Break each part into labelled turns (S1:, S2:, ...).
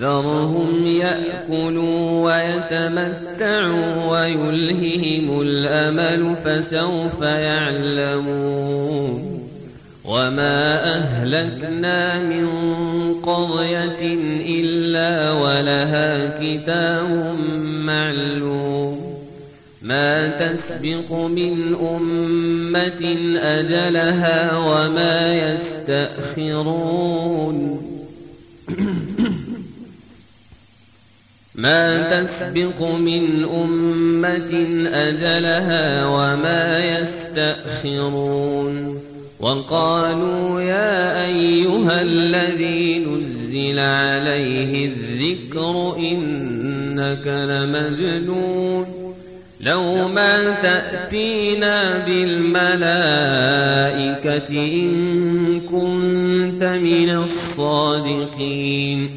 S1: ذرهم يأكلوا ويتمتعوا ويلههم الأمل فسوف يعلمون وما أهلكنا من قرية إلا ولها كتاب معلوم ما تسبق من أمة أجلها وما يستأخرون ما تسبق من أمة أجلها وما يستأخرون وقالوا يا أيها الذي نزل عليه الذكر إنك لمجنون لو ما تأتينا بالملائكة إن كنت من الصادقين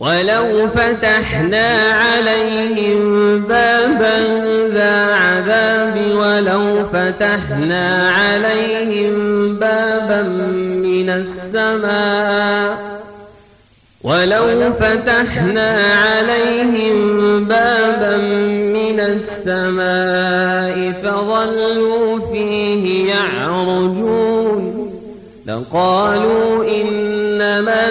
S1: ولو فتحنا عليهم بابا ذا عذاب ولو فتحنا عليهم بابا من السماء ولو فتحنا عليهم بابا من السماء فظلوا فيه يعرجون لقالوا إنما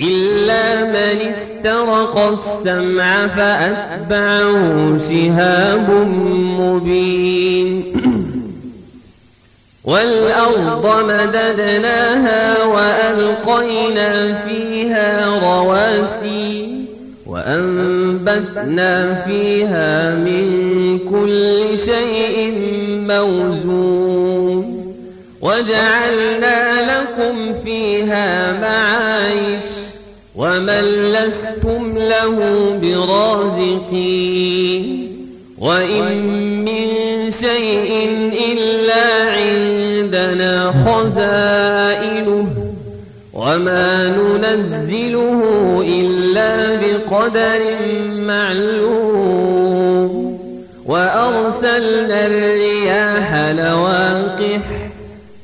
S1: إلا من استرق السمع فأتبعه شهاب مبين. والأرض مددناها وألقينا فيها رواسي وأنبتنا فيها من كل شيء موزون. وجعلنا لكم فيها معايش ومن لستم له برازقين وإن من شيء إلا عندنا خزائنه وما ننزله إلا بقدر معلوم وأرسلنا الرياح لواقح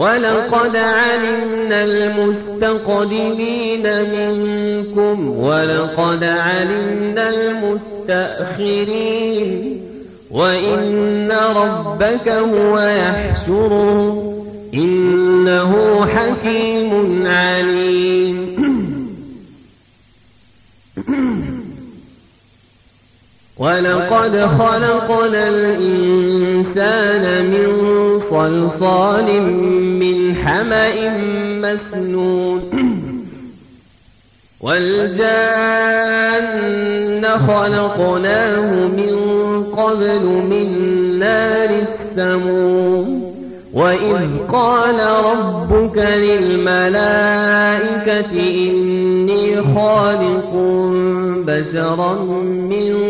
S1: ولقد علمنا المستقدمين منكم ولقد علمنا المستأخرين وإن ربك هو يحشرهم إنه حكيم عليم ولقد خلقنا الإنسان من صلصال من حمأ مسنون. والجان خلقناه من قبل من نار السموم. وإذ قال ربك للملائكة إني خالق بشرا من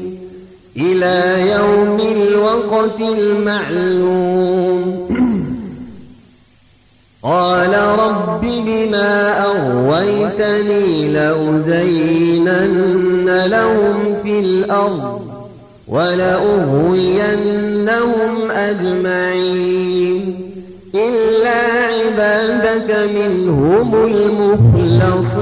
S1: إلى يوم الوقت المعلوم. قال رب بما أغويتني لأزينن لهم في الأرض ولأغوينهم أجمعين. إلا عبادك منهم المخلصين.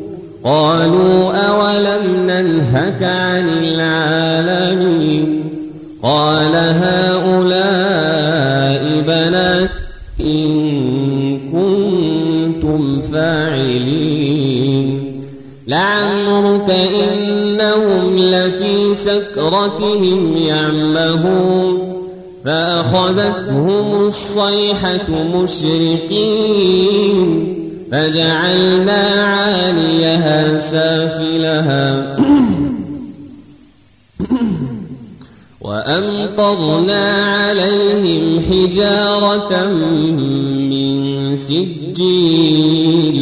S1: قالوا أولم ننهك عن العالمين قال هؤلاء بنات إن كنتم فاعلين لعمرك إنهم لفي سكرتهم يعمهون فأخذتهم الصيحة مشرقين فجعلنا عاليها سافلها. وأمطرنا عليهم حجارة من سجيل.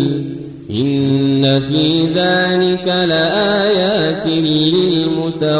S1: إن في ذلك لآيات للمتوسمين.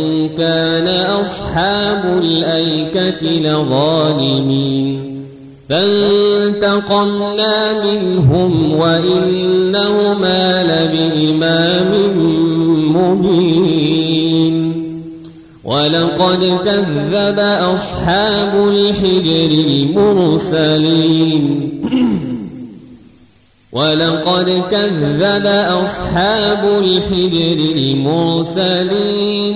S1: أصحاب الأيكة لظالمين. فانتقمنا منهم وإنهما لبإمام مبين. ولقد كذب أصحاب الحجر المرسلين. ولقد كذب أصحاب الحجر المرسلين.